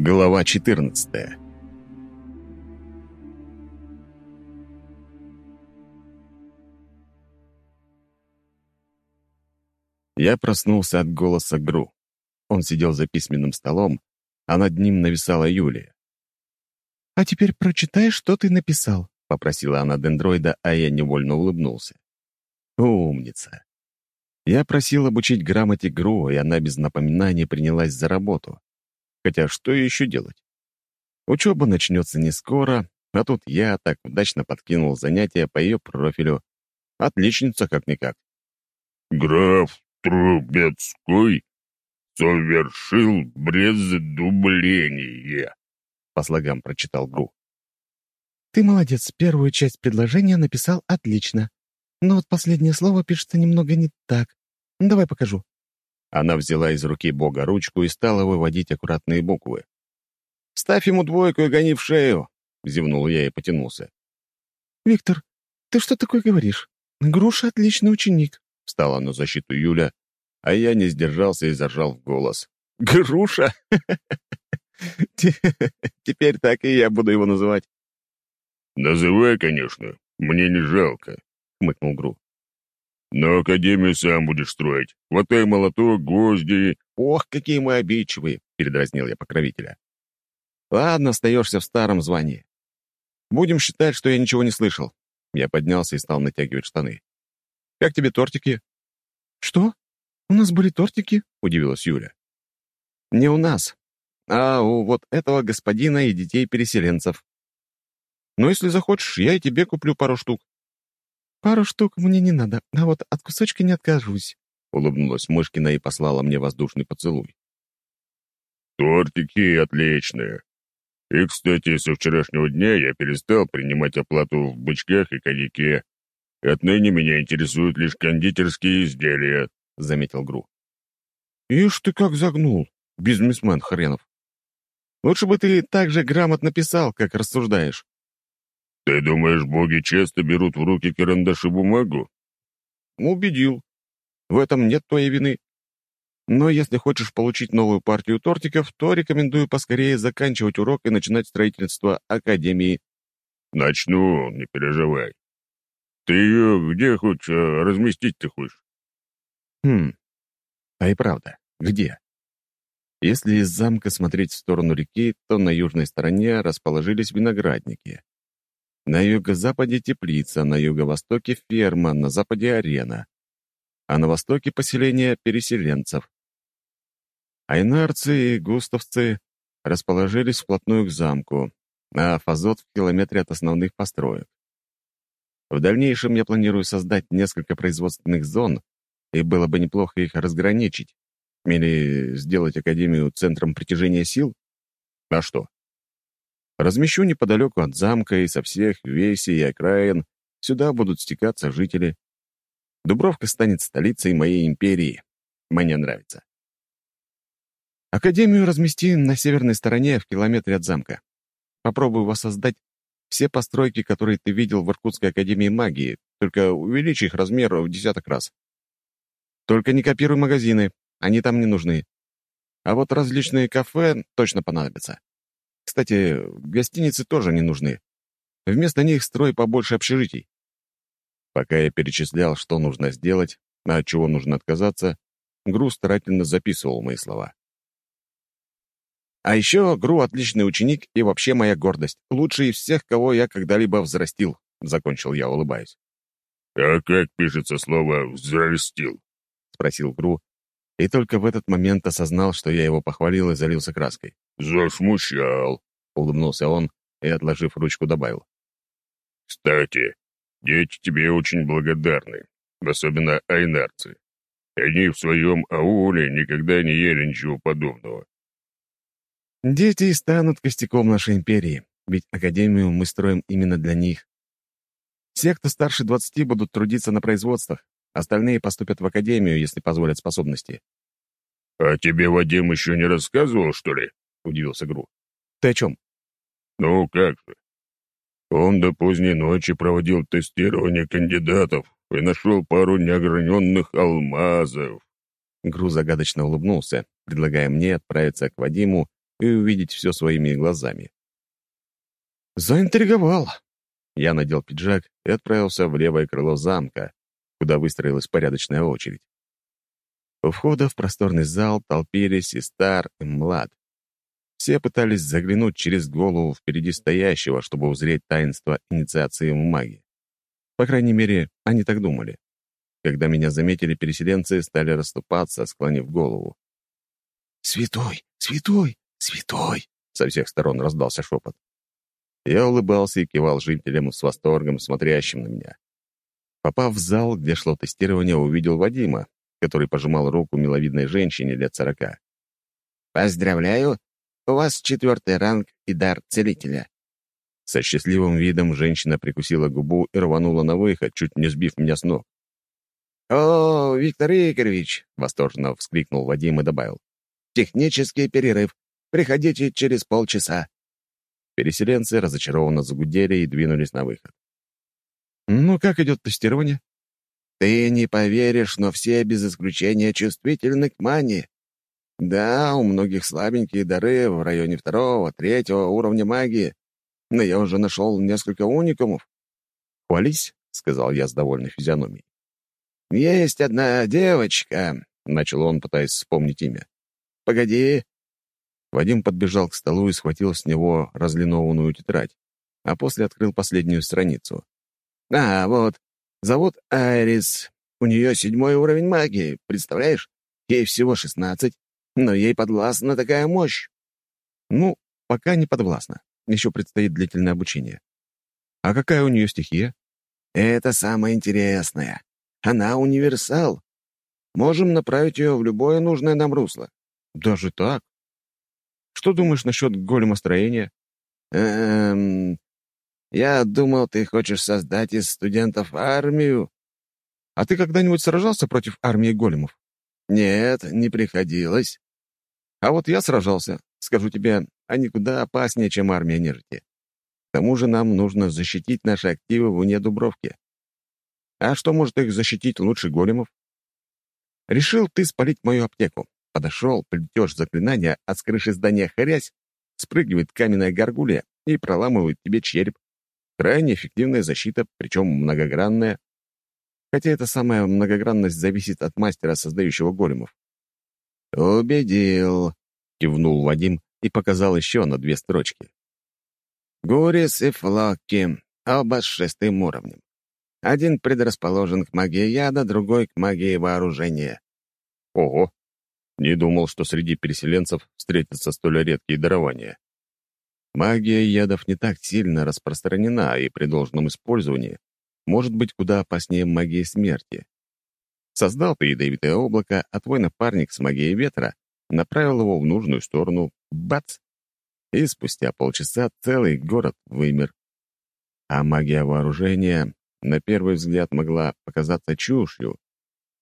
Глава 14 Я проснулся от голоса Гру. Он сидел за письменным столом, а над ним нависала Юлия. «А теперь прочитай, что ты написал», — попросила она дендроида, а я невольно улыбнулся. «Умница!» Я просил обучить грамоте Гру, и она без напоминания принялась за работу. Хотя что еще делать? Учеба начнется не скоро, а тут я так удачно подкинул занятия по ее профилю. Отличница как-никак. «Граф Трубецкой совершил брездубление», — по слогам прочитал Гру. «Ты молодец, первую часть предложения написал отлично. Но вот последнее слово пишется немного не так. Давай покажу». Она взяла из руки Бога ручку и стала выводить аккуратные буквы. «Ставь ему двойку и гони в шею!» — зевнул я и потянулся. «Виктор, ты что такое говоришь? Груша — отличный ученик!» — встала на защиту Юля, а я не сдержался и заржал в голос. «Груша? Теперь так и я буду его называть». «Называй, конечно. Мне не жалко», — хмыкнул Гру. «Но академию сам будешь строить. Хватай молоток, гвозди...» «Ох, какие мы обидчивые!» — передразнил я покровителя. «Ладно, остаешься в старом звании. Будем считать, что я ничего не слышал». Я поднялся и стал натягивать штаны. «Как тебе тортики?» «Что? У нас были тортики?» — удивилась Юля. «Не у нас, а у вот этого господина и детей-переселенцев. Ну, если захочешь, я и тебе куплю пару штук». «Пару штук мне не надо, а вот от кусочка не откажусь», — улыбнулась Мышкина и послала мне воздушный поцелуй. «Тортики отличные. И, кстати, со вчерашнего дня я перестал принимать оплату в бычках и коньяке. Отныне меня интересуют лишь кондитерские изделия», — заметил Гру. «Ишь ты как загнул, бизнесмен хренов. Лучше бы ты так же грамотно писал, как рассуждаешь. «Ты думаешь, боги часто берут в руки карандаш и бумагу?» «Убедил. В этом нет твоей вины. Но если хочешь получить новую партию тортиков, то рекомендую поскорее заканчивать урок и начинать строительство Академии». «Начну, не переживай. Ты ее где хоть а, разместить ты хочешь?» «Хм, а и правда, где?» Если из замка смотреть в сторону реки, то на южной стороне расположились виноградники. На юго-западе теплица, на юго-востоке ферма, на западе арена. А на востоке поселение переселенцев. Айнарцы и густовцы расположились вплотную к замку, а Фазот в километре от основных построек. В дальнейшем я планирую создать несколько производственных зон, и было бы неплохо их разграничить. Или сделать Академию центром притяжения сил? А что? Размещу неподалеку от замка и со всех весей и окраин сюда будут стекаться жители. Дубровка станет столицей моей империи. Мне нравится. Академию размести на северной стороне в километре от замка. Попробую воссоздать все постройки, которые ты видел в Иркутской академии магии, только увеличь их размер в десяток раз. Только не копируй магазины, они там не нужны. А вот различные кафе точно понадобятся. Кстати, гостиницы тоже не нужны. Вместо них строй побольше общежитий. Пока я перечислял, что нужно сделать, а от чего нужно отказаться, Гру старательно записывал мои слова. А еще Гру — отличный ученик и вообще моя гордость. Лучший из всех, кого я когда-либо взрастил, — закончил я, улыбаясь. «А как пишется слово «взрастил»?» — спросил Гру, и только в этот момент осознал, что я его похвалил и залился краской. «Засмущал», — улыбнулся он и, отложив ручку, добавил. «Кстати, дети тебе очень благодарны, особенно айнарцы. Они в своем ауле никогда не ели ничего подобного». «Дети и станут костяком нашей империи, ведь Академию мы строим именно для них. Все, кто старше двадцати, будут трудиться на производствах, остальные поступят в Академию, если позволят способности». «А тебе Вадим еще не рассказывал, что ли?» — удивился Гру. «Ты о чем?» «Ну, как же. Он до поздней ночи проводил тестирование кандидатов и нашел пару неограненных алмазов». Гру загадочно улыбнулся, предлагая мне отправиться к Вадиму и увидеть все своими глазами. Заинтриговал. Я надел пиджак и отправился в левое крыло замка, куда выстроилась порядочная очередь. У входа в просторный зал толпились и стар, и млад. Все пытались заглянуть через голову впереди стоящего, чтобы узреть таинство инициации в магии. По крайней мере, они так думали. Когда меня заметили, переселенцы стали расступаться, склонив голову. «Святой! Святой! Святой!» Со всех сторон раздался шепот. Я улыбался и кивал жителям с восторгом, смотрящим на меня. Попав в зал, где шло тестирование, увидел Вадима, который пожимал руку миловидной женщине лет сорока. «Поздравляю! У вас четвертый ранг и дар целителя». Со счастливым видом женщина прикусила губу и рванула на выход, чуть не сбив меня с ног. «О, Виктор Игоревич!» — восторженно вскрикнул Вадим и добавил. «Технический перерыв. Приходите через полчаса». Переселенцы разочарованно загудели и двинулись на выход. «Ну, как идет тестирование?» «Ты не поверишь, но все без исключения чувствительны к мане. Да, у многих слабенькие дары в районе второго, третьего уровня магии, но я уже нашел несколько уникумов». «Хвались», — сказал я с довольной физиономией. «Есть одна девочка», — начал он, пытаясь вспомнить имя. «Погоди, Вадим подбежал к столу и схватил с него разлинованную тетрадь, а после открыл последнюю страницу. «А, вот. Зовут Айрис. У нее седьмой уровень магии, представляешь? Ей всего шестнадцать, но ей подвластна такая мощь». «Ну, пока не подвластна. Еще предстоит длительное обучение. А какая у нее стихия?» «Это самое интересное. Она универсал. Можем направить ее в любое нужное нам русло». «Даже так?» Что думаешь насчет големостроения?» «Эм... Я думал, ты хочешь создать из студентов армию». «А ты когда-нибудь сражался против армии големов?» «Нет, не приходилось». «А вот я сражался. Скажу тебе, они куда опаснее, чем армия нежити. К тому же нам нужно защитить наши активы вне Дубровки. А что может их защитить лучше големов? Решил ты спалить мою аптеку. Подошел, плетешь заклинание, а с крыши здания хрясь, спрыгивает каменная горгулья и проламывает тебе череп. Крайне эффективная защита, причем многогранная. Хотя эта самая многогранность зависит от мастера, создающего големов. «Убедил», — кивнул Вадим и показал еще на две строчки. «Гурис и Флокки, оба с шестым уровнем. Один предрасположен к магии яда, другой — к магии вооружения». «Ого! Не думал, что среди переселенцев встретятся столь редкие дарования. Магия ядов не так сильно распространена и при должном использовании может быть куда опаснее магии смерти. Создал ты ядовитое облако, а твой напарник с магией ветра направил его в нужную сторону, бац! И спустя полчаса целый город вымер. А магия вооружения на первый взгляд могла показаться чушью.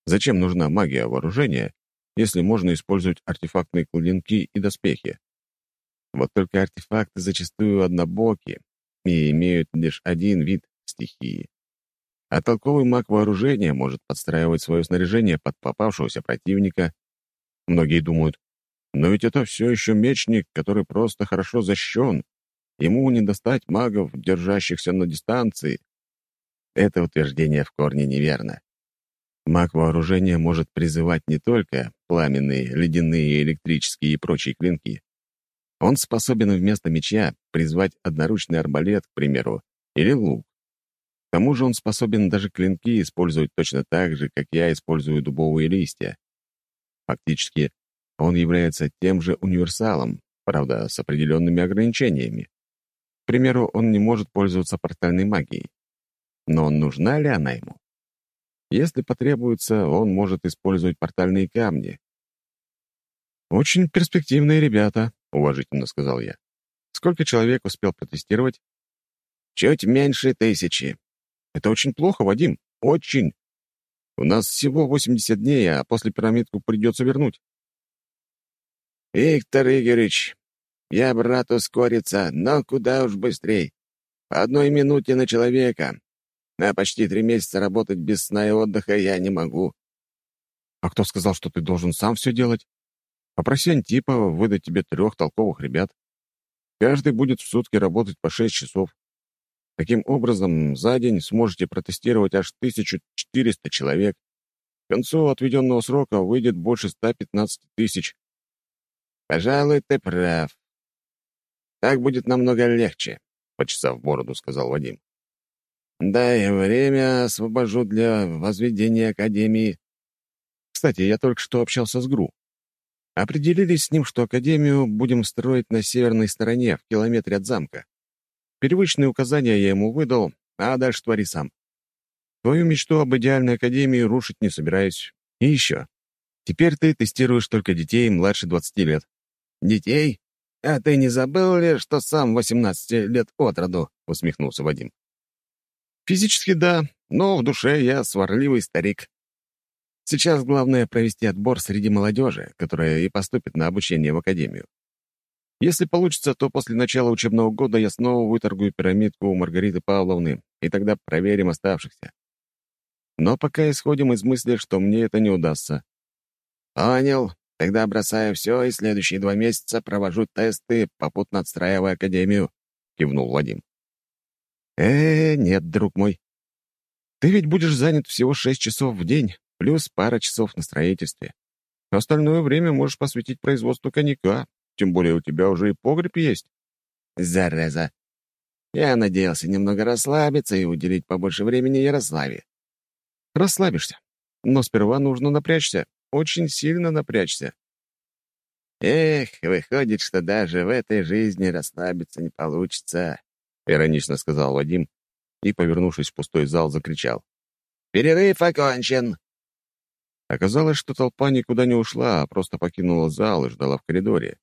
Зачем нужна магия вооружения, если можно использовать артефактные клинки и доспехи. Вот только артефакты зачастую однобоки и имеют лишь один вид стихии. А толковый маг вооружения может подстраивать свое снаряжение под попавшегося противника. Многие думают, но ведь это все еще мечник, который просто хорошо защищен. Ему не достать магов, держащихся на дистанции. Это утверждение в корне неверно. Маг вооружения может призывать не только пламенные, ледяные, электрические и прочие клинки. Он способен вместо меча призвать одноручный арбалет, к примеру, или лук. К тому же он способен даже клинки использовать точно так же, как я использую дубовые листья. Фактически, он является тем же универсалом, правда, с определенными ограничениями. К примеру, он не может пользоваться портальной магией. Но нужна ли она ему? Если потребуется, он может использовать портальные камни. «Очень перспективные ребята», — уважительно сказал я. «Сколько человек успел протестировать?» «Чуть меньше тысячи». «Это очень плохо, Вадим, очень. У нас всего 80 дней, а после пирамидку придется вернуть». «Виктор Игоревич, я бы рад ускориться, но куда уж быстрей. По одной минуте на человека а почти три месяца работать без сна и отдыха я не могу». «А кто сказал, что ты должен сам все делать?» Попроси Антипова выдать тебе трех толковых ребят. Каждый будет в сутки работать по шесть часов. Таким образом, за день сможете протестировать аж 1400 человек. К концу отведенного срока выйдет больше 115 тысяч. «Пожалуй, ты прав. Так будет намного легче», — почесав бороду, сказал Вадим. «Дай время освобожу для возведения Академии». Кстати, я только что общался с ГРУ. Определились с ним, что Академию будем строить на северной стороне, в километре от замка. Привычные указания я ему выдал, а дальше твори сам. Твою мечту об идеальной Академии рушить не собираюсь. И еще. Теперь ты тестируешь только детей младше 20 лет. «Детей? А ты не забыл ли, что сам 18 лет от роду?» — усмехнулся Вадим. Физически да, но в душе я сварливый старик. Сейчас главное провести отбор среди молодежи, которая и поступит на обучение в академию. Если получится, то после начала учебного года я снова выторгую пирамидку у Маргариты Павловны, и тогда проверим оставшихся. Но пока исходим из мысли, что мне это не удастся. «Понял. Тогда бросаю все, и следующие два месяца провожу тесты, попутно отстраивая академию», — кивнул Вадим. «Э, нет, друг мой. Ты ведь будешь занят всего шесть часов в день, плюс пара часов на строительстве. Остальное время можешь посвятить производству коньяка, тем более у тебя уже и погреб есть. Зараза. Я надеялся немного расслабиться и уделить побольше времени Ярославе. Расслабишься. Но сперва нужно напрячься, очень сильно напрячься. Эх, выходит, что даже в этой жизни расслабиться не получится, — иронично сказал Вадим и, повернувшись в пустой зал, закричал. «Перерыв окончен!» Оказалось, что толпа никуда не ушла, а просто покинула зал и ждала в коридоре.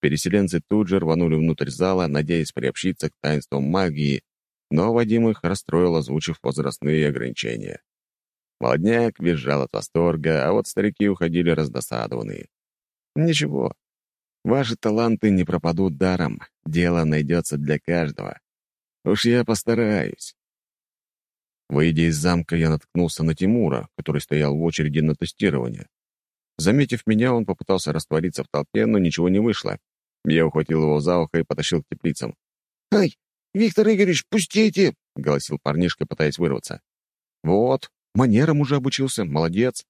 Переселенцы тут же рванули внутрь зала, надеясь приобщиться к таинствам магии, но Вадим их расстроил, озвучив возрастные ограничения. Молодняк визжал от восторга, а вот старики уходили раздосадованные. Ничего, ваши таланты не пропадут даром, дело найдется для каждого. Уж я постараюсь. Выйдя из замка, я наткнулся на Тимура, который стоял в очереди на тестирование. Заметив меня, он попытался раствориться в толпе, но ничего не вышло. Я ухватил его за ухо и потащил к теплицам. «Ай, Виктор Игоревич, пустите!» — голосил парнишка, пытаясь вырваться. «Вот, манерам уже обучился, молодец.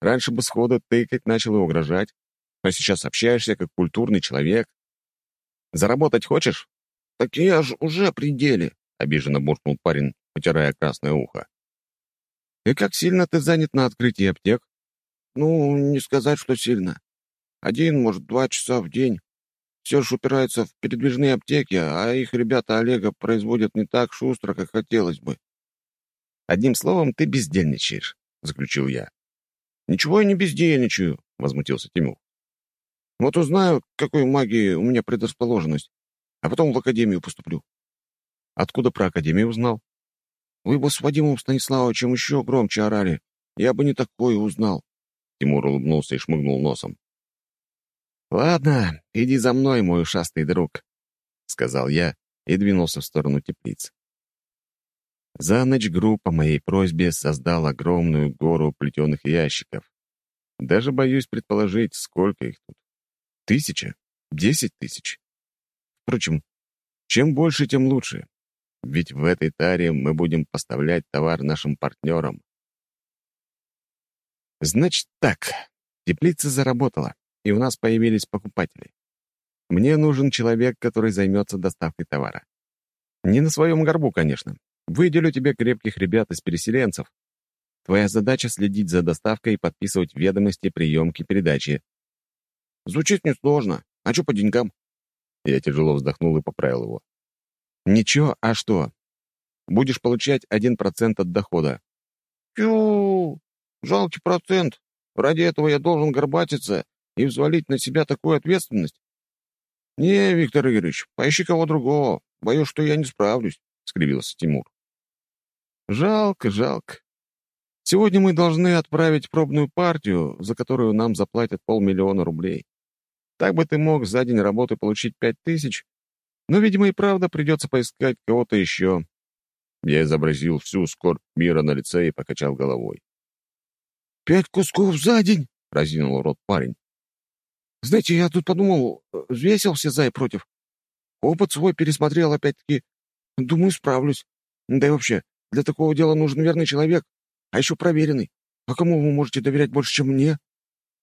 Раньше бы сходу тыкать начал и угрожать, а сейчас общаешься как культурный человек. Заработать хочешь?» «Так я ж уже при деле», — обиженно буркнул парень, потирая красное ухо. «И как сильно ты занят на открытии аптек?» «Ну, не сказать, что сильно. Один, может, два часа в день. Все же упирается в передвижные аптеки, а их ребята Олега производят не так шустро, как хотелось бы». «Одним словом, ты бездельничаешь», — заключил я. «Ничего я не бездельничаю», — возмутился Тимур. «Вот узнаю, какой магии у меня предрасположенность, а потом в академию поступлю». «Откуда про академию узнал?» Вы бы с Вадимом Станиславовичем еще громче орали. Я бы не такое узнал. Тимур улыбнулся и шмыгнул носом. «Ладно, иди за мной, мой ушастый друг», — сказал я и двинулся в сторону теплиц. За ночь Гру по моей просьбе создал огромную гору плетеных ящиков. Даже боюсь предположить, сколько их тут. Тысяча? Десять тысяч? Впрочем, чем больше, тем лучше. Ведь в этой таре мы будем поставлять товар нашим партнерам. Значит так, теплица заработала, и у нас появились покупатели. Мне нужен человек, который займется доставкой товара. Не на своем горбу, конечно. Выделю тебе крепких ребят из переселенцев. Твоя задача — следить за доставкой и подписывать ведомости приемки передачи. Звучит несложно. А что по деньгам? Я тяжело вздохнул и поправил его. Ничего, а что? Будешь получать один процент от дохода. Тю, жалкий процент. Ради этого я должен горбатиться и взвалить на себя такую ответственность. Не, Виктор Игоревич, поищи кого другого. Боюсь, что я не справлюсь, — скривился Тимур. Жалко, жалко. Сегодня мы должны отправить пробную партию, за которую нам заплатят полмиллиона рублей. Так бы ты мог за день работы получить пять тысяч, но, видимо, и правда придется поискать кого-то еще. Я изобразил всю скорбь мира на лице и покачал головой. «Пять кусков за день?» — разинул рот парень. Знаете, я тут подумал, взвесил все за и против. Опыт свой пересмотрел опять-таки. Думаю, справлюсь. Да и вообще, для такого дела нужен верный человек, а еще проверенный. А кому вы можете доверять больше, чем мне?»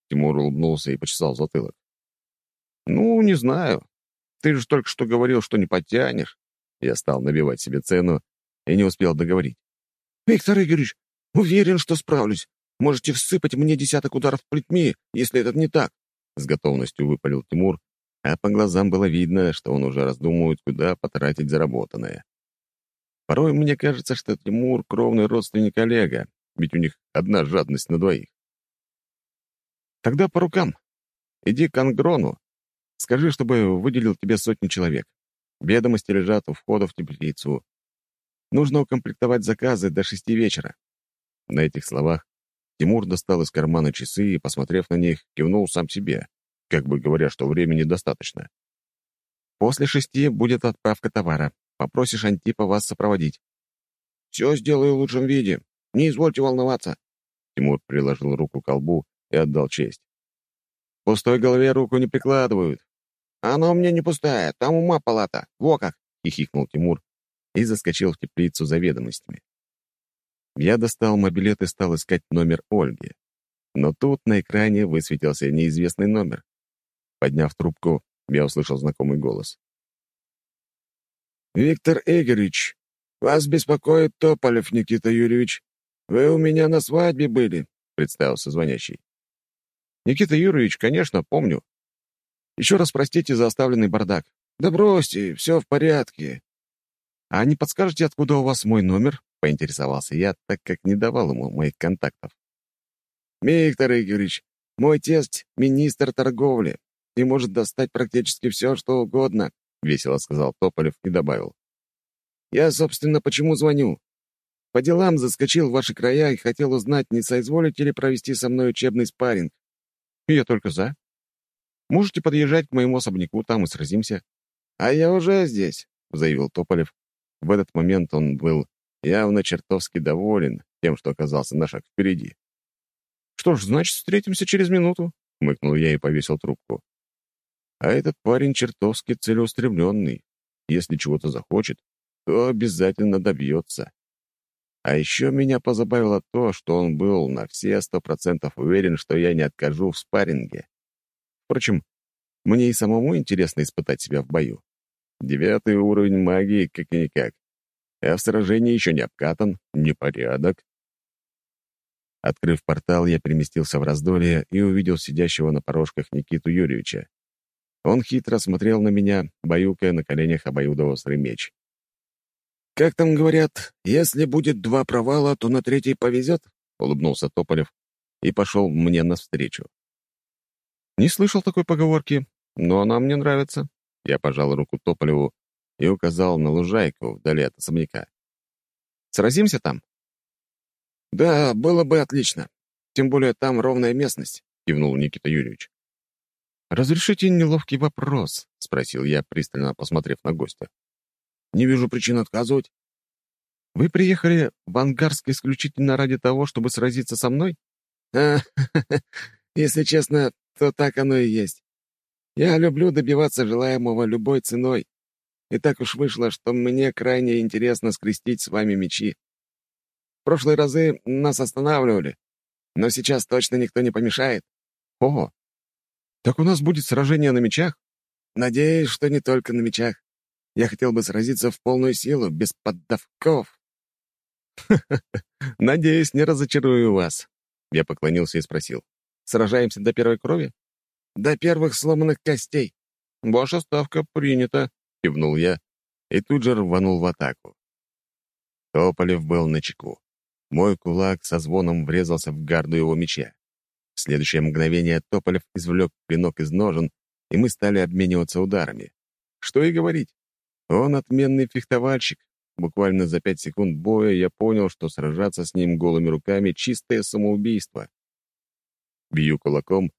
Тимур улыбнулся и почесал затылок. «Ну, не знаю. Ты же только что говорил, что не подтянешь». Я стал набивать себе цену и не успел договорить. «Виктор Игоревич, уверен, что справлюсь. Можете всыпать мне десяток ударов плетьми, если это не так. С готовностью выпалил Тимур, а по глазам было видно, что он уже раздумывает, куда потратить заработанное. Порой мне кажется, что Тимур — кровный родственник Олега, ведь у них одна жадность на двоих. Тогда по рукам. Иди к Ангрону. Скажи, чтобы выделил тебе сотни человек. Ведомости лежат у входа в теплицу. Нужно укомплектовать заказы до шести вечера. На этих словах Тимур достал из кармана часы и, посмотрев на них, кивнул сам себе, как бы говоря, что времени достаточно. «После шести будет отправка товара. Попросишь Антипа вас сопроводить». «Все сделаю в лучшем виде. Не извольте волноваться». Тимур приложил руку к колбу и отдал честь. «Пустой голове руку не прикладывают». «Она у меня не пустая, там ума палата. Во как!» — хихикнул Тимур и заскочил в теплицу за ведомостями. Я достал мобилет и стал искать номер Ольги. Но тут на экране высветился неизвестный номер. Подняв трубку, я услышал знакомый голос. «Виктор Игоревич, вас беспокоит Тополев Никита Юрьевич. Вы у меня на свадьбе были», — представился звонящий. «Никита Юрьевич, конечно, помню. Еще раз простите за оставленный бардак». «Да бросьте, все в порядке». «А не подскажете, откуда у вас мой номер?» — поинтересовался я, так как не давал ему моих контактов. «Виктор Игоревич, мой тесть — министр торговли и может достать практически все, что угодно», — весело сказал Тополев и добавил. «Я, собственно, почему звоню? По делам заскочил в ваши края и хотел узнать, не соизволите ли провести со мной учебный спарринг. Я только за. Можете подъезжать к моему особняку, там и сразимся. А я уже здесь, — заявил Тополев. В этот момент он был явно чертовски доволен тем, что оказался на шаг впереди. «Что ж, значит, встретимся через минуту», — хмыкнул я и повесил трубку. А этот парень чертовски целеустремленный. Если чего-то захочет, то обязательно добьется. А еще меня позабавило то, что он был на все сто процентов уверен, что я не откажу в спарринге. Впрочем, мне и самому интересно испытать себя в бою. Девятый уровень магии, как-никак а в сражении еще не обкатан, непорядок. Открыв портал, я переместился в раздолье и увидел сидящего на порожках Никиту Юрьевича. Он хитро смотрел на меня, баюкая на коленях обоюдоострый меч. «Как там говорят, если будет два провала, то на третий повезет?» — улыбнулся Тополев и пошел мне навстречу. «Не слышал такой поговорки, но она мне нравится». Я пожал руку Тополеву и указал на лужайку вдали от особняка. «Сразимся там?» «Да, было бы отлично. Тем более там ровная местность», — кивнул Никита Юрьевич. «Разрешите неловкий вопрос?» — спросил я, пристально посмотрев на гостя. «Не вижу причин отказывать». «Вы приехали в Ангарск исключительно ради того, чтобы сразиться со мной?» «А, если честно, то так оно и есть. Я люблю добиваться желаемого любой ценой. И так уж вышло, что мне крайне интересно скрестить с вами мечи. В прошлые разы нас останавливали, но сейчас точно никто не помешает. Ого! Так у нас будет сражение на мечах? Надеюсь, что не только на мечах. Я хотел бы сразиться в полную силу, без поддавков. Надеюсь, не разочарую вас. Я поклонился и спросил. Сражаемся до первой крови? До первых сломанных костей. Ваша ставка принята. — кивнул я и тут же рванул в атаку. Тополев был на чеку. Мой кулак со звоном врезался в гарду его меча. В следующее мгновение Тополев извлек клинок из ножен, и мы стали обмениваться ударами. Что и говорить. Он отменный фехтовальщик. Буквально за пять секунд боя я понял, что сражаться с ним голыми руками — чистое самоубийство. Бью кулаком,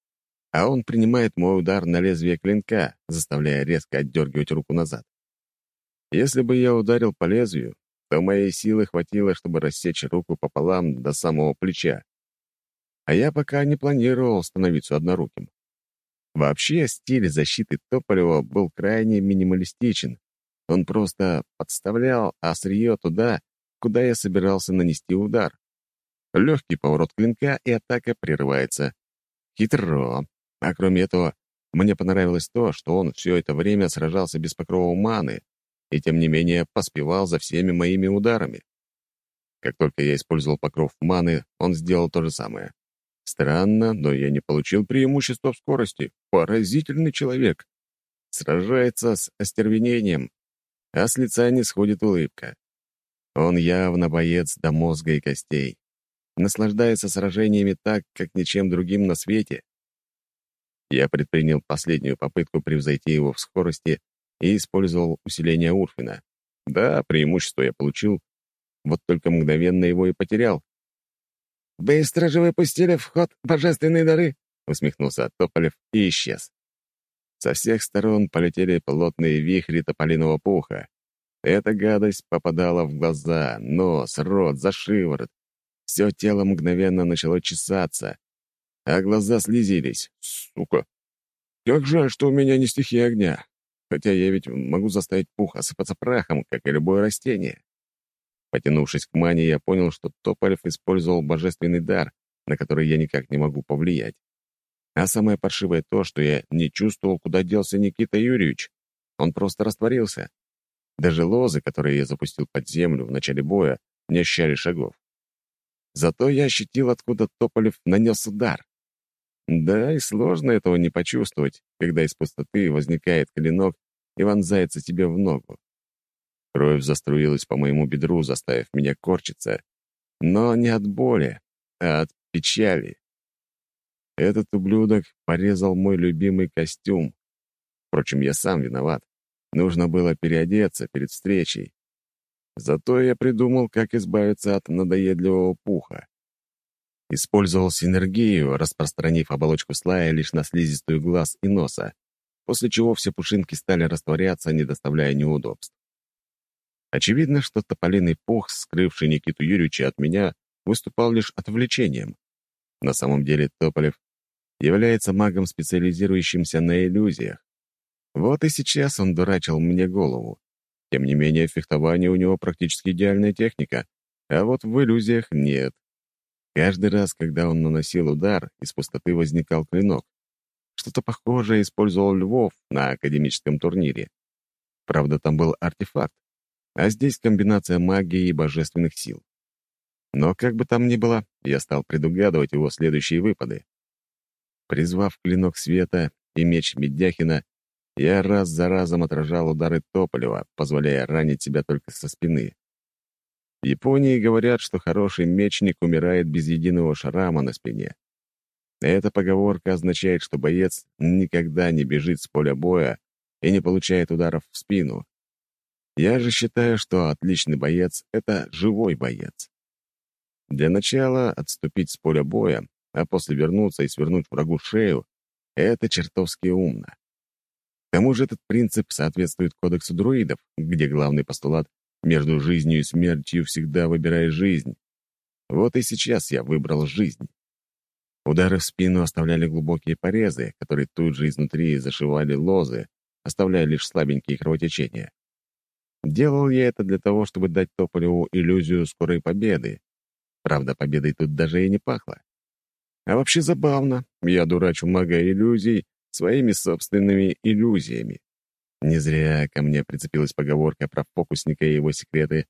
а он принимает мой удар на лезвие клинка, заставляя резко отдергивать руку назад. Если бы я ударил по лезвию, то моей силы хватило, чтобы рассечь руку пополам до самого плеча. А я пока не планировал становиться одноруким. Вообще, стиль защиты Тополева был крайне минималистичен. Он просто подставлял острие туда, куда я собирался нанести удар. Легкий поворот клинка, и атака прерывается. Хитро. А кроме этого, мне понравилось то, что он все это время сражался без покрова маны, и тем не менее поспевал за всеми моими ударами. Как только я использовал покров маны, он сделал то же самое. Странно, но я не получил преимущества в скорости. Поразительный человек. Сражается с остервенением, а с лица не сходит улыбка. Он явно боец до мозга и костей. Наслаждается сражениями так, как ничем другим на свете. Я предпринял последнюю попытку превзойти его в скорости и использовал усиление Урфина. Да, преимущество я получил, вот только мгновенно его и потерял. «Быстро же вы пустили в ход божественные дары!» — усмехнулся Тополев и исчез. Со всех сторон полетели плотные вихри тополиного пуха. Эта гадость попадала в глаза, нос, рот, за шиворот. Все тело мгновенно начало чесаться, а глаза слезились. Сука! Как жаль, что у меня не стихия огня. Хотя я ведь могу заставить пух осыпаться прахом, как и любое растение. Потянувшись к мане, я понял, что Тополев использовал божественный дар, на который я никак не могу повлиять. А самое паршивое то, что я не чувствовал, куда делся Никита Юрьевич. Он просто растворился. Даже лозы, которые я запустил под землю в начале боя, не ощущали шагов. Зато я ощутил, откуда Тополев нанес удар. Да, и сложно этого не почувствовать, когда из пустоты возникает клинок и вонзается тебе в ногу. Кровь заструилась по моему бедру, заставив меня корчиться. Но не от боли, а от печали. Этот ублюдок порезал мой любимый костюм. Впрочем, я сам виноват. Нужно было переодеться перед встречей. Зато я придумал, как избавиться от надоедливого пуха. Использовал синергию, распространив оболочку слая лишь на слизистую глаз и носа, после чего все пушинки стали растворяться, не доставляя неудобств. Очевидно, что тополиный пух, скрывший Никиту Юрьевича от меня, выступал лишь отвлечением. На самом деле Тополев является магом, специализирующимся на иллюзиях. Вот и сейчас он дурачил мне голову. Тем не менее, фехтование у него практически идеальная техника, а вот в иллюзиях нет. Каждый раз, когда он наносил удар, из пустоты возникал клинок. Что-то похожее использовал Львов на академическом турнире. Правда, там был артефакт, а здесь комбинация магии и божественных сил. Но как бы там ни было, я стал предугадывать его следующие выпады. Призвав клинок света и меч Медяхина, я раз за разом отражал удары Тополева, позволяя ранить себя только со спины. В Японии говорят, что хороший мечник умирает без единого шрама на спине. Эта поговорка означает, что боец никогда не бежит с поля боя и не получает ударов в спину. Я же считаю, что отличный боец — это живой боец. Для начала отступить с поля боя, а после вернуться и свернуть врагу шею — это чертовски умно. К тому же этот принцип соответствует кодексу друидов, где главный постулат «между жизнью и смертью всегда выбирай жизнь». Вот и сейчас я выбрал жизнь. Удары в спину оставляли глубокие порезы, которые тут же изнутри зашивали лозы, оставляя лишь слабенькие кровотечения. Делал я это для того, чтобы дать Тополеву иллюзию скорой победы. Правда, победой тут даже и не пахло. А вообще забавно. Я дурачу мага иллюзий своими собственными иллюзиями. Не зря ко мне прицепилась поговорка про фокусника и его секреты.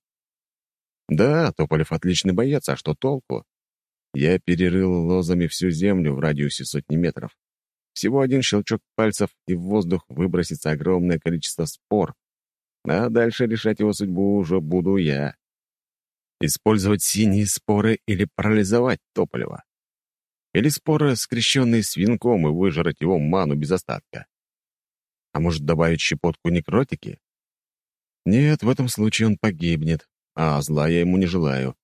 Да, Тополев отличный боец, а что толку? Я перерыл лозами всю землю в радиусе сотни метров. Всего один щелчок пальцев, и в воздух выбросится огромное количество спор, а дальше решать его судьбу уже буду я. Использовать синие споры или парализовать Тополева. Или споры, скрещенные с венком, и выжрать его ману без остатка. А может, добавить щепотку некротики? Нет, в этом случае он погибнет, а зла я ему не желаю.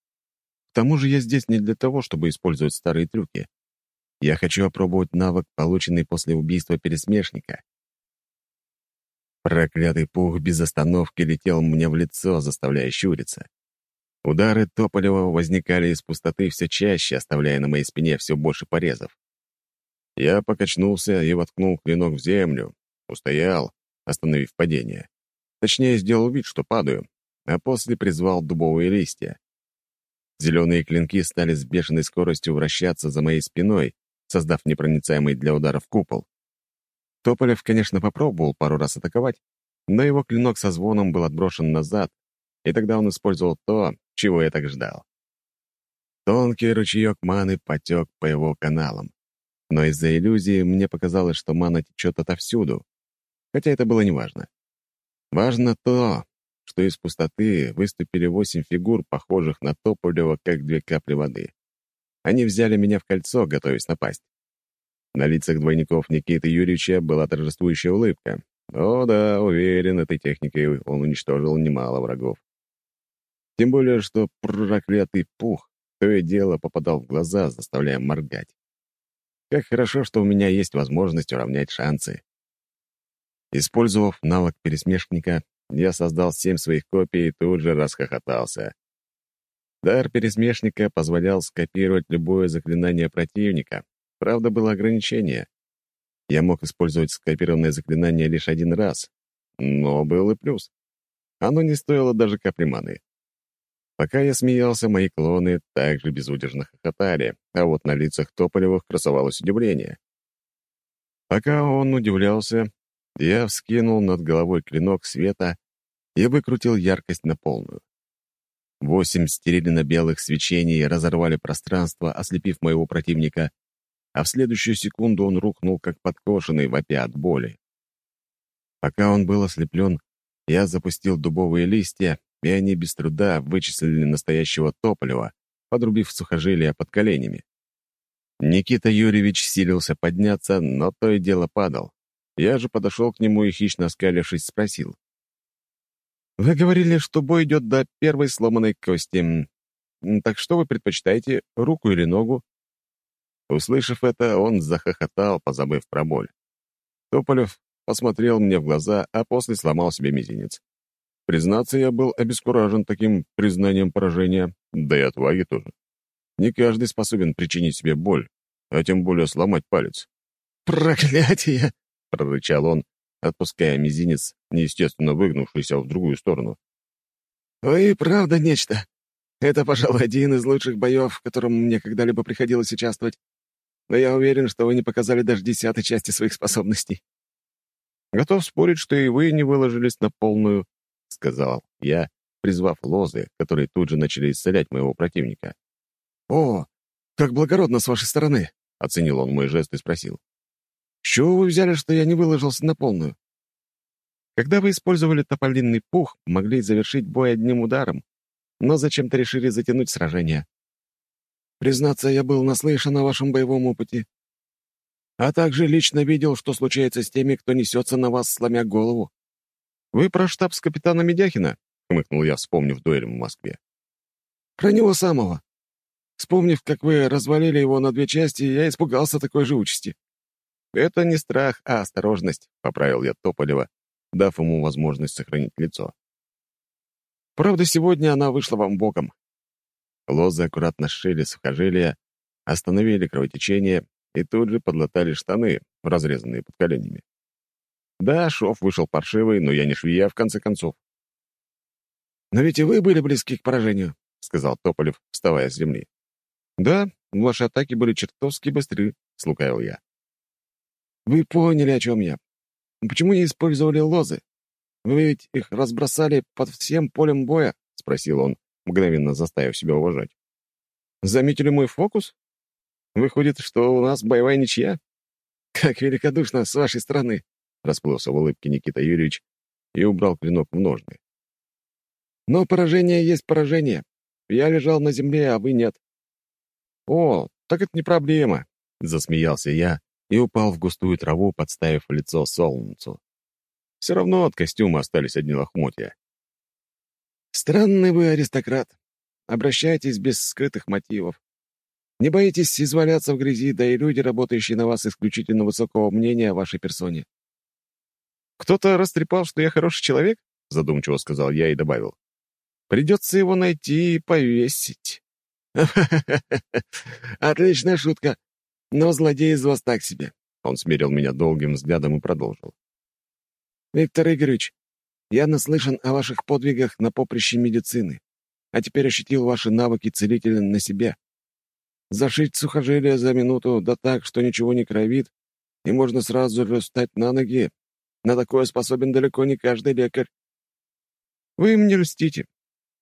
К тому же я здесь не для того, чтобы использовать старые трюки. Я хочу опробовать навык, полученный после убийства пересмешника. Проклятый пух без остановки летел мне в лицо, заставляя щуриться. Удары Тополева возникали из пустоты все чаще, оставляя на моей спине все больше порезов. Я покачнулся и воткнул клинок в землю. Устоял, остановив падение. Точнее, сделал вид, что падаю, а после призвал дубовые листья. Зеленые клинки стали с бешеной скоростью вращаться за моей спиной, создав непроницаемый для ударов купол. Тополев, конечно, попробовал пару раз атаковать, но его клинок со звоном был отброшен назад, и тогда он использовал то, чего я так ждал. Тонкий ручеек маны потек по его каналам. Но из-за иллюзии мне показалось, что мана течет отовсюду, хотя это было неважно. Важно то, что из пустоты выступили восемь фигур, похожих на Тополева, как две капли воды. Они взяли меня в кольцо, готовясь напасть. На лицах двойников Никиты Юрьевича была торжествующая улыбка. О да, уверен, этой техникой он уничтожил немало врагов. Тем более, что проклятый пух то и дело попадал в глаза, заставляя моргать. Как хорошо, что у меня есть возможность уравнять шансы. Использовав навык пересмешника, я создал семь своих копий и тут же расхохотался. Дар пересмешника позволял скопировать любое заклинание противника. Правда, было ограничение. Я мог использовать скопированное заклинание лишь один раз. Но был и плюс. Оно не стоило даже капли маны. Пока я смеялся, мои клоны также безудержно хохотали, а вот на лицах Тополевых красовалось удивление. Пока он удивлялся, я вскинул над головой клинок света и выкрутил яркость на полную. Восемь стерильно-белых свечений разорвали пространство, ослепив моего противника, а в следующую секунду он рухнул, как подкошенный, вопя от боли. Пока он был ослеплен, я запустил дубовые листья, и они без труда вычислили настоящего топлива, подрубив сухожилия под коленями. Никита Юрьевич силился подняться, но то и дело падал. Я же подошел к нему и, хищно оскалившись, спросил. «Вы говорили, что бой идет до первой сломанной кости. Так что вы предпочитаете, руку или ногу?» Услышав это, он захохотал, позабыв про боль. Тополев посмотрел мне в глаза, а после сломал себе мизинец. Признаться, я был обескуражен таким признанием поражения, да и отваги тоже. Не каждый способен причинить себе боль, а тем более сломать палец. «Проклятие!» — прорычал он, отпуская мизинец, неестественно выгнувшийся в другую сторону. «Вы правда нечто. Это, пожалуй, один из лучших боев, в котором мне когда-либо приходилось участвовать. Но я уверен, что вы не показали даже десятой части своих способностей». «Готов спорить, что и вы не выложились на полную», — сказал я, призвав лозы, которые тут же начали исцелять моего противника. «О, как благородно с вашей стороны!» — оценил он мой жест и спросил. Чего вы взяли, что я не выложился на полную? Когда вы использовали тополинный пух, могли завершить бой одним ударом, но зачем-то решили затянуть сражение. Признаться, я был наслышан о вашем боевом опыте, а также лично видел, что случается с теми, кто несется на вас, сломя голову. «Вы про штаб с капитана Медяхина?» — хмыкнул я, вспомнив дуэль в Москве. «Про него самого. Вспомнив, как вы развалили его на две части, я испугался такой же участи». «Это не страх, а осторожность», — поправил я Тополева, дав ему возможность сохранить лицо. «Правда, сегодня она вышла вам боком». Лозы аккуратно сшили сухожилия, остановили кровотечение и тут же подлатали штаны, разрезанные под коленями. Да, шов вышел паршивый, но я не швея, в конце концов. «Но ведь и вы были близки к поражению», — сказал Тополев, вставая с земли. «Да, ваши атаки были чертовски быстры», — слукавил я. Вы поняли, о чем я. Почему не использовали лозы? Вы ведь их разбросали под всем полем боя?» — спросил он, мгновенно заставив себя уважать. «Заметили мой фокус? Выходит, что у нас боевая ничья?» «Как великодушно с вашей стороны!» — расплылся в улыбке Никита Юрьевич и убрал клинок в ножны. «Но поражение есть поражение. Я лежал на земле, а вы нет». «О, так это не проблема», — засмеялся я, и упал в густую траву, подставив лицо солнцу. Все равно от костюма остались одни лохмотья. «Странный вы аристократ. Обращайтесь без скрытых мотивов. Не боитесь изваляться в грязи, да и люди, работающие на вас, исключительно высокого мнения о вашей персоне». «Кто-то растрепал, что я хороший человек?» — задумчиво сказал я и добавил. «Придется его найти и повесить». «Отличная шутка. Но злодей из вас так себе. Он смерил меня долгим взглядом и продолжил. Виктор Игоревич, я наслышан о ваших подвигах на поприще медицины, а теперь ощутил ваши навыки целителя на себе. Зашить сухожилие за минуту, да так, что ничего не кровит, и можно сразу же встать на ноги. На такое способен далеко не каждый лекарь. Вы мне льстите.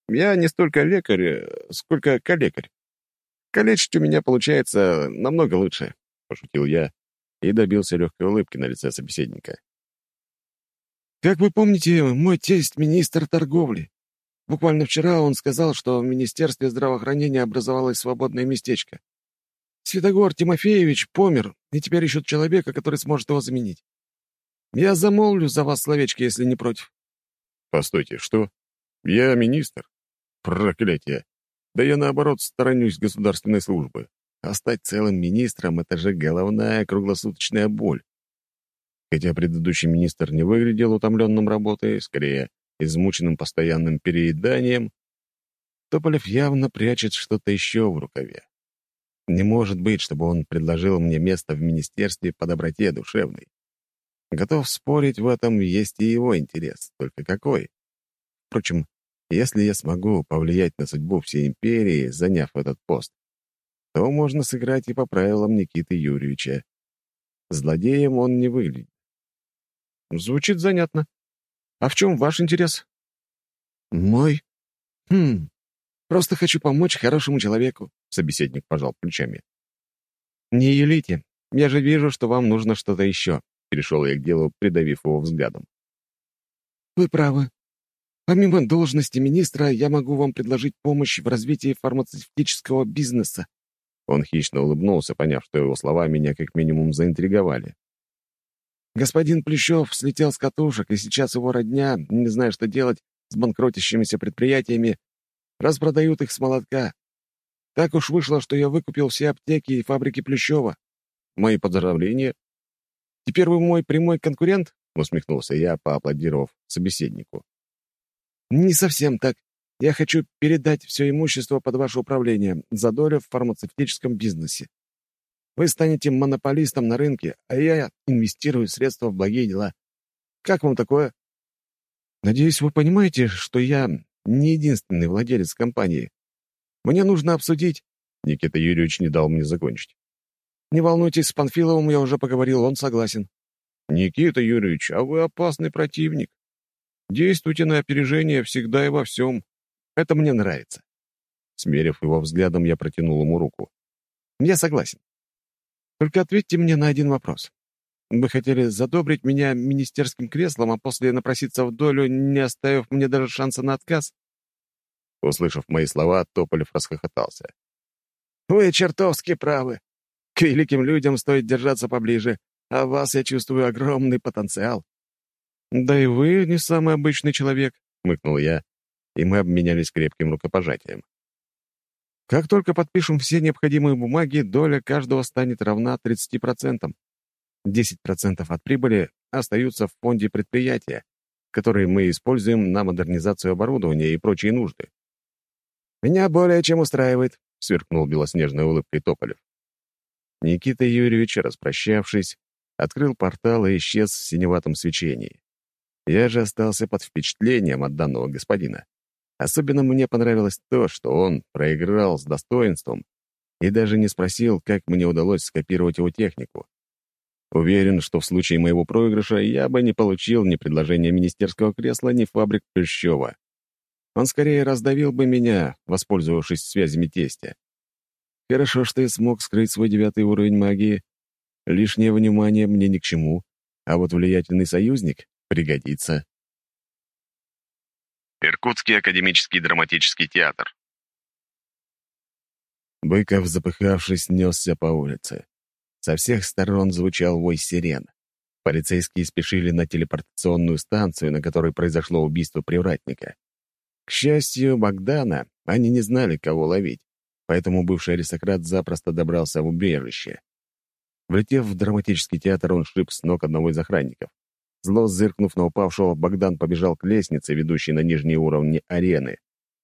Я не столько лекарь, сколько калекарь. Калечить у меня получается намного лучше, — пошутил я и добился легкой улыбки на лице собеседника. Как вы помните, мой тесть — министр торговли. Буквально вчера он сказал, что в Министерстве здравоохранения образовалось свободное местечко. Святогор Тимофеевич помер, и теперь ищут человека, который сможет его заменить. Я замолвлю за вас словечки, если не против. Постойте, что? Я министр? Проклятие! Да я, наоборот, сторонюсь государственной службы. А стать целым министром — это же головная круглосуточная боль. Хотя предыдущий министр не выглядел утомленным работой, скорее, измученным постоянным перееданием, Тополев явно прячет что-то еще в рукаве. Не может быть, чтобы он предложил мне место в министерстве по доброте душевной. Готов спорить в этом, есть и его интерес. Только какой? Впрочем, если я смогу повлиять на судьбу всей империи, заняв этот пост, то можно сыграть и по правилам Никиты Юрьевича. Злодеем он не выглядит. Звучит занятно. А в чем ваш интерес? Мой? Хм, просто хочу помочь хорошему человеку, собеседник пожал плечами. Не елите. Я же вижу, что вам нужно что-то еще. Перешел я к делу, придавив его взглядом. Вы правы. Помимо должности министра, я могу вам предложить помощь в развитии фармацевтического бизнеса. Он хищно улыбнулся, поняв, что его слова меня как минимум заинтриговали. Господин Плющев слетел с катушек, и сейчас его родня, не зная, что делать с банкротящимися предприятиями, распродают их с молотка. Так уж вышло, что я выкупил все аптеки и фабрики Плющева. Мои поздравления. Теперь вы мой прямой конкурент? Усмехнулся я, поаплодировав собеседнику. Не совсем так. Я хочу передать все имущество под ваше управление за долю в фармацевтическом бизнесе. Вы станете монополистом на рынке, а я инвестирую средства в благие дела. Как вам такое? Надеюсь, вы понимаете, что я не единственный владелец компании. Мне нужно обсудить... Никита Юрьевич не дал мне закончить. Не волнуйтесь, с Панфиловым я уже поговорил, он согласен. Никита Юрьевич, а вы опасный противник. Действуйте на опережение всегда и во всем. Это мне нравится. Смерив его взглядом, я протянул ему руку. Я согласен. Только ответьте мне на один вопрос. Вы хотели задобрить меня министерским креслом, а после напроситься в долю, не оставив мне даже шанса на отказ?» Услышав мои слова, Тополев расхохотался. «Вы чертовски правы. К великим людям стоит держаться поближе, а вас я чувствую огромный потенциал». «Да и вы не самый обычный человек», — хмыкнул я, и мы обменялись крепким рукопожатием. Как только подпишем все необходимые бумаги, доля каждого станет равна 30%. 10% от прибыли остаются в фонде предприятия, который мы используем на модернизацию оборудования и прочие нужды. «Меня более чем устраивает», — сверкнул белоснежной улыбкой Тополев. Никита Юрьевич, распрощавшись, открыл портал и исчез в синеватом свечении. Я же остался под впечатлением от данного господина. Особенно мне понравилось то, что он проиграл с достоинством и даже не спросил, как мне удалось скопировать его технику. Уверен, что в случае моего проигрыша я бы не получил ни предложения министерского кресла, ни фабрик Плющева. Он скорее раздавил бы меня, воспользовавшись связями тестя. Хорошо, что я смог скрыть свой девятый уровень магии. Лишнее внимание мне ни к чему, а вот влиятельный союзник пригодится. Иркутский академический драматический театр. Быков, запыхавшись, несся по улице. Со всех сторон звучал вой сирен. Полицейские спешили на телепортационную станцию, на которой произошло убийство привратника. К счастью, Богдана они не знали, кого ловить, поэтому бывший аристократ запросто добрался в убежище. Влетев в драматический театр, он шип с ног одного из охранников. Зло зыркнув на упавшего, Богдан побежал к лестнице, ведущей на нижние уровни арены.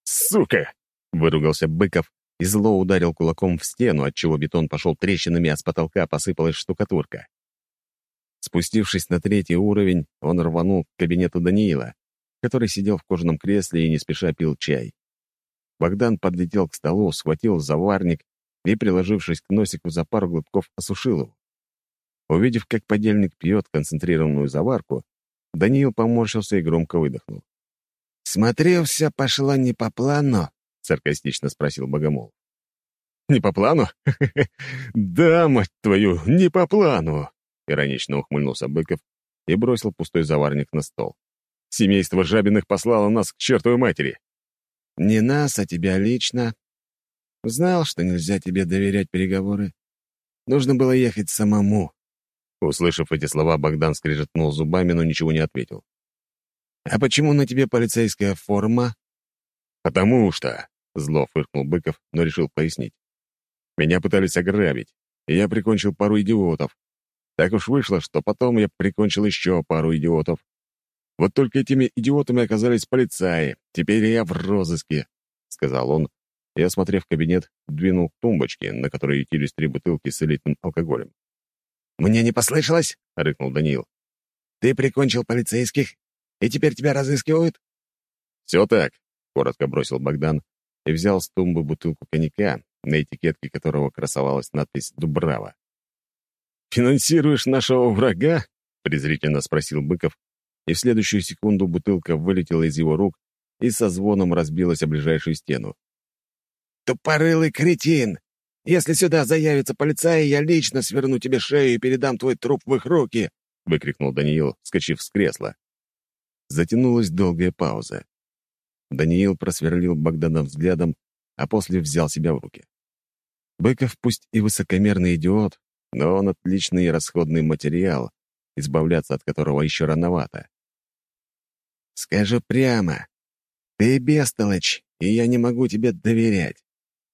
«Сука!» — выругался Быков и зло ударил кулаком в стену, отчего бетон пошел трещинами, а с потолка посыпалась штукатурка. Спустившись на третий уровень, он рванул к кабинету Даниила, который сидел в кожаном кресле и не спеша пил чай. Богдан подлетел к столу, схватил заварник и, приложившись к носику за пару глотков, осушил его. Увидев, как подельник пьет концентрированную заварку, Даниил поморщился и громко выдохнул. «Смотрю, все пошло не по плану», — саркастично спросил Богомол. «Не по плану? Да, мать твою, не по плану!» — иронично ухмыльнулся Быков и бросил пустой заварник на стол. «Семейство Жабиных послало нас к чертовой матери». «Не нас, а тебя лично. Знал, что нельзя тебе доверять переговоры. Нужно было ехать самому». Услышав эти слова, Богдан скрежетнул зубами, но ничего не ответил. «А почему на тебе полицейская форма?» «Потому что...» — зло фыркнул Быков, но решил пояснить. «Меня пытались ограбить, и я прикончил пару идиотов. Так уж вышло, что потом я прикончил еще пару идиотов. Вот только этими идиотами оказались полицаи. Теперь я в розыске», — сказал он, и, осмотрев кабинет, двинул к тумбочке, на которой ютились три бутылки с элитным алкоголем. «Мне не послышалось?» — рыкнул Даниил. «Ты прикончил полицейских, и теперь тебя разыскивают?» «Все так», — коротко бросил Богдан и взял с тумбы бутылку коньяка, на этикетке которого красовалась надпись «Дубрава». «Финансируешь нашего врага?» — презрительно спросил Быков, и в следующую секунду бутылка вылетела из его рук и со звоном разбилась о ближайшую стену. «Тупорылый кретин! Если сюда заявится полицай, я лично сверну тебе шею и передам твой труп в их руки!» — выкрикнул Даниил, вскочив с кресла. Затянулась долгая пауза. Даниил просверлил Богдана взглядом, а после взял себя в руки. Быков пусть и высокомерный идиот, но он отличный расходный материал, избавляться от которого еще рановато. «Скажу прямо, ты бестолочь, и я не могу тебе доверять.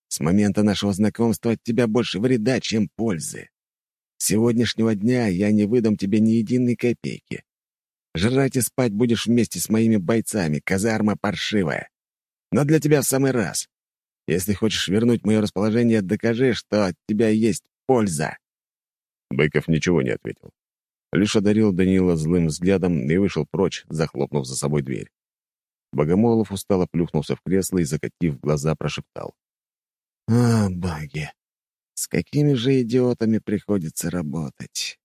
С момента нашего знакомства от тебя больше вреда, чем пользы. С сегодняшнего дня я не выдам тебе ни единой копейки. Жрать и спать будешь вместе с моими бойцами, казарма паршивая. Но для тебя в самый раз. Если хочешь вернуть мое расположение, докажи, что от тебя есть польза». Быков ничего не ответил. Лишь одарил Данила злым взглядом и вышел прочь, захлопнув за собой дверь. Богомолов устало плюхнулся в кресло и, закатив глаза, прошептал. «О, боги! С какими же идиотами приходится работать?»